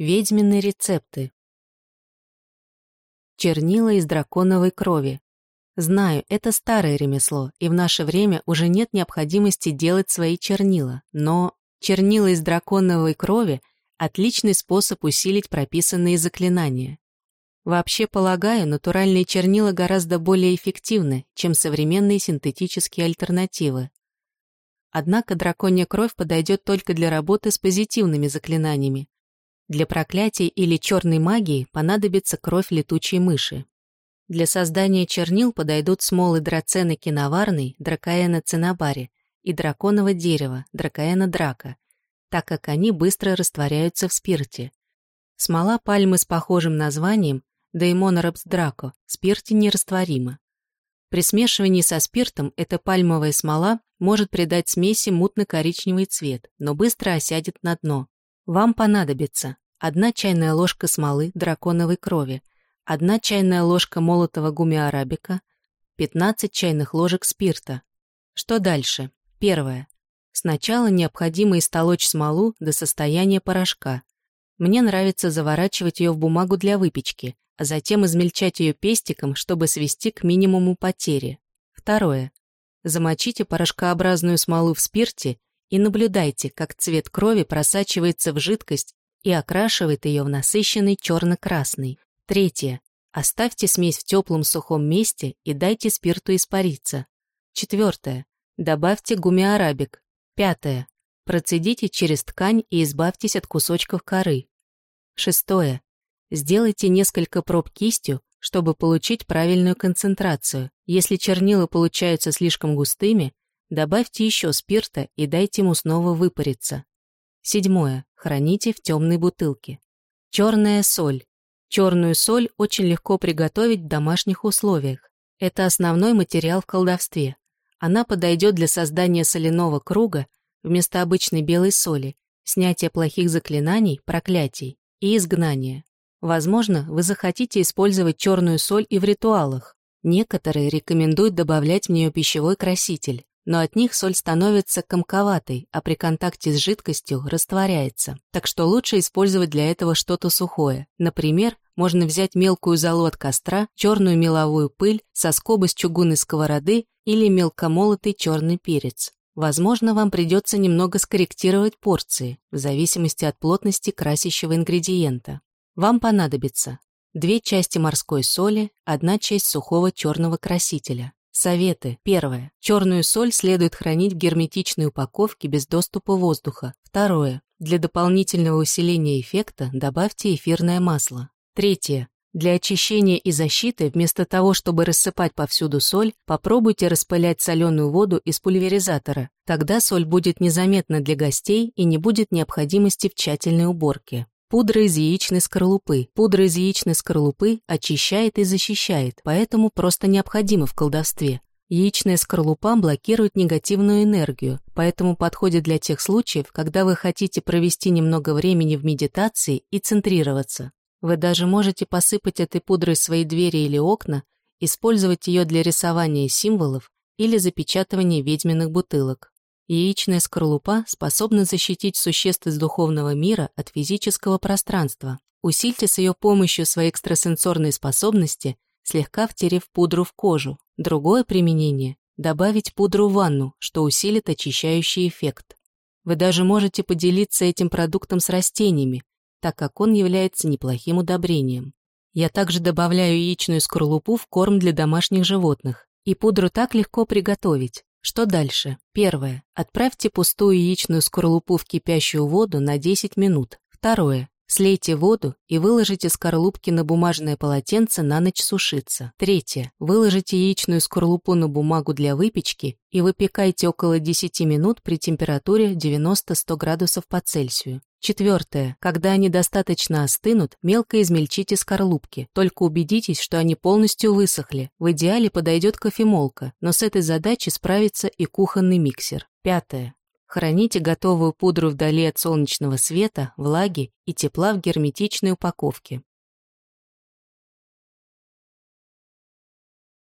Ведьмины рецепты. Чернила из драконовой крови. Знаю, это старое ремесло, и в наше время уже нет необходимости делать свои чернила, но чернила из драконовой крови – отличный способ усилить прописанные заклинания. Вообще, полагаю, натуральные чернила гораздо более эффективны, чем современные синтетические альтернативы. Однако драконья кровь подойдет только для работы с позитивными заклинаниями. Для проклятий или черной магии понадобится кровь летучей мыши. Для создания чернил подойдут смолы драцены киноварной, дракоэна цинабари и драконового дерева, дракоэна драка, так как они быстро растворяются в спирте. Смола пальмы с похожим названием Деймонорапс драко в спирте нерастворима. При смешивании со спиртом эта пальмовая смола может придать смеси мутно-коричневый цвет, но быстро осядет на дно. Вам понадобится одна чайная ложка смолы драконовой крови, одна чайная ложка молотого гумиарабика, 15 чайных ложек спирта. Что дальше? Первое. Сначала необходимо истолочь смолу до состояния порошка. Мне нравится заворачивать ее в бумагу для выпечки, а затем измельчать ее пестиком, чтобы свести к минимуму потери. Второе. Замочите порошкообразную смолу в спирте и наблюдайте, как цвет крови просачивается в жидкость и окрашивает ее в насыщенный черно-красный. Третье. Оставьте смесь в теплом сухом месте и дайте спирту испариться. Четвертое. Добавьте гумиарабик. Пятое. Процедите через ткань и избавьтесь от кусочков коры. Шестое. Сделайте несколько проб кистью, чтобы получить правильную концентрацию. Если чернила получаются слишком густыми, добавьте еще спирта и дайте ему снова выпариться. Седьмое. Храните в темной бутылке. Черная соль. Черную соль очень легко приготовить в домашних условиях. Это основной материал в колдовстве. Она подойдет для создания соляного круга вместо обычной белой соли, снятия плохих заклинаний, проклятий и изгнания. Возможно, вы захотите использовать черную соль и в ритуалах. Некоторые рекомендуют добавлять в нее пищевой краситель, но от них соль становится комковатой, а при контакте с жидкостью растворяется. Так что лучше использовать для этого что-то сухое. Например, можно взять мелкую золу от костра, черную меловую пыль, соскобы с чугунной сковороды или мелкомолотый черный перец. Возможно, вам придется немного скорректировать порции, в зависимости от плотности красящего ингредиента. Вам понадобится две части морской соли, одна часть сухого черного красителя. Советы. Первое. Черную соль следует хранить в герметичной упаковке без доступа воздуха. Второе. Для дополнительного усиления эффекта добавьте эфирное масло. Третье. Для очищения и защиты, вместо того, чтобы рассыпать повсюду соль, попробуйте распылять соленую воду из пульверизатора. Тогда соль будет незаметна для гостей и не будет необходимости в тщательной уборке. Пудра из яичной скорлупы. Пудра из яичной скорлупы очищает и защищает, поэтому просто необходима в колдовстве. Яичная скорлупа блокирует негативную энергию, поэтому подходит для тех случаев, когда вы хотите провести немного времени в медитации и центрироваться. Вы даже можете посыпать этой пудрой свои двери или окна, использовать ее для рисования символов или запечатывания ведьминых бутылок. Яичная скорлупа способна защитить существ из духовного мира от физического пространства. Усильте с ее помощью свои экстрасенсорные способности, слегка втерев пудру в кожу. Другое применение – добавить пудру в ванну, что усилит очищающий эффект. Вы даже можете поделиться этим продуктом с растениями, так как он является неплохим удобрением. Я также добавляю яичную скорлупу в корм для домашних животных, и пудру так легко приготовить. Что дальше? Первое. Отправьте пустую яичную скорлупу в кипящую воду на 10 минут. Второе. Слейте воду и выложите скорлупки на бумажное полотенце на ночь сушиться. Третье. Выложите яичную скорлупу на бумагу для выпечки и выпекайте около 10 минут при температуре 90-100 градусов по Цельсию. Четвертое. Когда они достаточно остынут, мелко измельчите скорлупки. Только убедитесь, что они полностью высохли. В идеале подойдет кофемолка, но с этой задачей справится и кухонный миксер. Пятое. Храните готовую пудру вдали от солнечного света, влаги и тепла в герметичной упаковке.